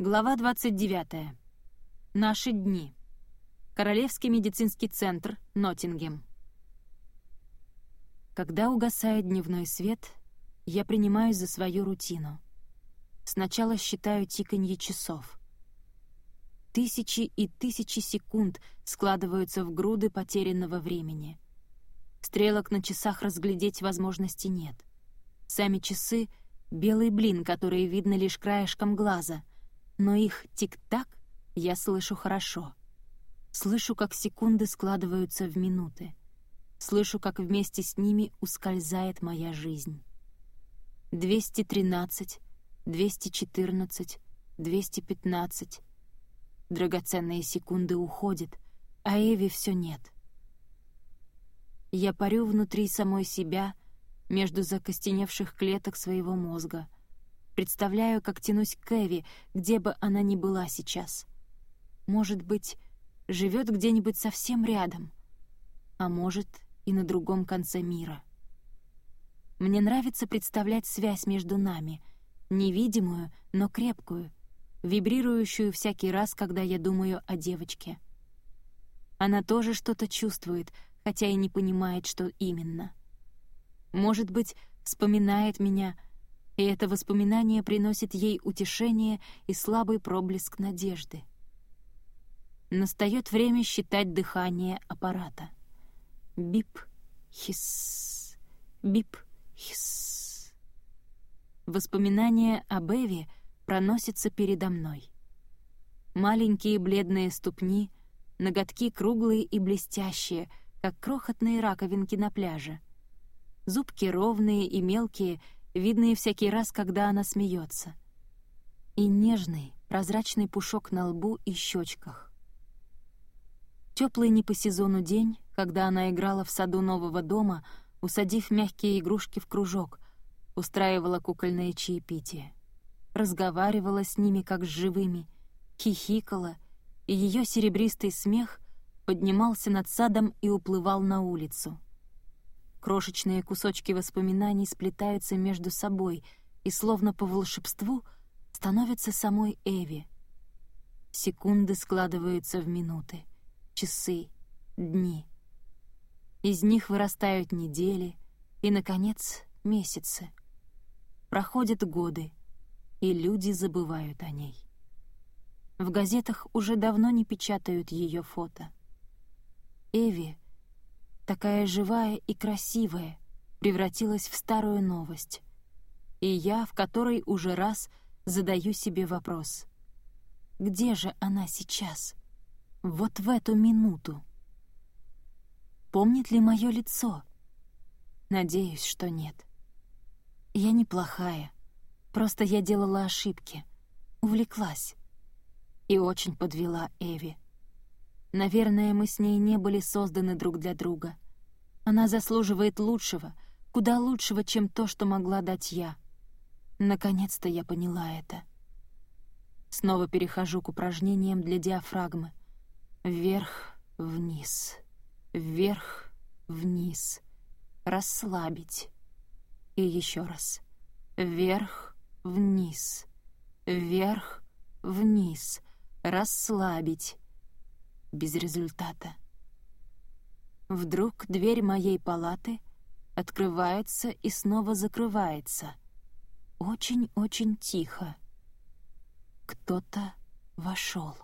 Глава 29. Наши дни. Королевский медицинский центр, Ноттингем. Когда угасает дневной свет, я принимаюсь за свою рутину. Сначала считаю тиканье часов. Тысячи и тысячи секунд складываются в груды потерянного времени. Стрелок на часах разглядеть возможности нет. Сами часы — белый блин, который видно лишь краешком глаза, но их тик-так я слышу хорошо. Слышу, как секунды складываются в минуты. Слышу, как вместе с ними ускользает моя жизнь. 213, 214, 215. Драгоценные секунды уходят, а Эви все нет. Я парю внутри самой себя, между закостеневших клеток своего мозга. Представляю, как тянусь к Эви, где бы она ни была сейчас. Может быть, живет где-нибудь совсем рядом, а может, и на другом конце мира. Мне нравится представлять связь между нами, невидимую, но крепкую, вибрирующую всякий раз, когда я думаю о девочке. Она тоже что-то чувствует, хотя и не понимает, что именно. Может быть, вспоминает меня, и это воспоминание приносит ей утешение и слабый проблеск надежды. Настает время считать дыхание аппарата. Бип, хис, бип, хис. Воспоминания об Эви проносятся передо мной. Маленькие бледные ступни, ноготки круглые и блестящие, как крохотные раковинки на пляже. Зубки ровные и мелкие, видные всякий раз, когда она смеется. И нежный, прозрачный пушок на лбу и щечках. Теплый не по сезону день, когда она играла в саду нового дома, усадив мягкие игрушки в кружок, устраивала кукольное чаепитие. Разговаривала с ними как с живыми, хихикала, и ее серебристый смех поднимался над садом и уплывал на улицу. Крошечные кусочки воспоминаний сплетаются между собой и, словно по волшебству, становятся самой Эви. Секунды складываются в минуты — часы, дни. Из них вырастают недели и, наконец, месяцы. Проходят годы, и люди забывают о ней. В газетах уже давно не печатают ее фото. Эви, такая живая и красивая, превратилась в старую новость. И я в которой уже раз задаю себе вопрос. Где же она сейчас? Вот в эту минуту. Помнит ли мое лицо? Надеюсь, что нет. Я неплохая. Просто я делала ошибки. Увлеклась. И очень подвела Эви. Наверное, мы с ней не были созданы друг для друга. Она заслуживает лучшего, куда лучшего, чем то, что могла дать я. Наконец-то я поняла это. Снова перехожу к упражнениям для диафрагмы. Вверх, вниз, вверх, вниз. Расслабить. И еще раз. Вверх, вниз, вверх, вниз. Расслабить. Без результата. Вдруг дверь моей палаты открывается и снова закрывается. Очень-очень тихо. Кто-то вошел.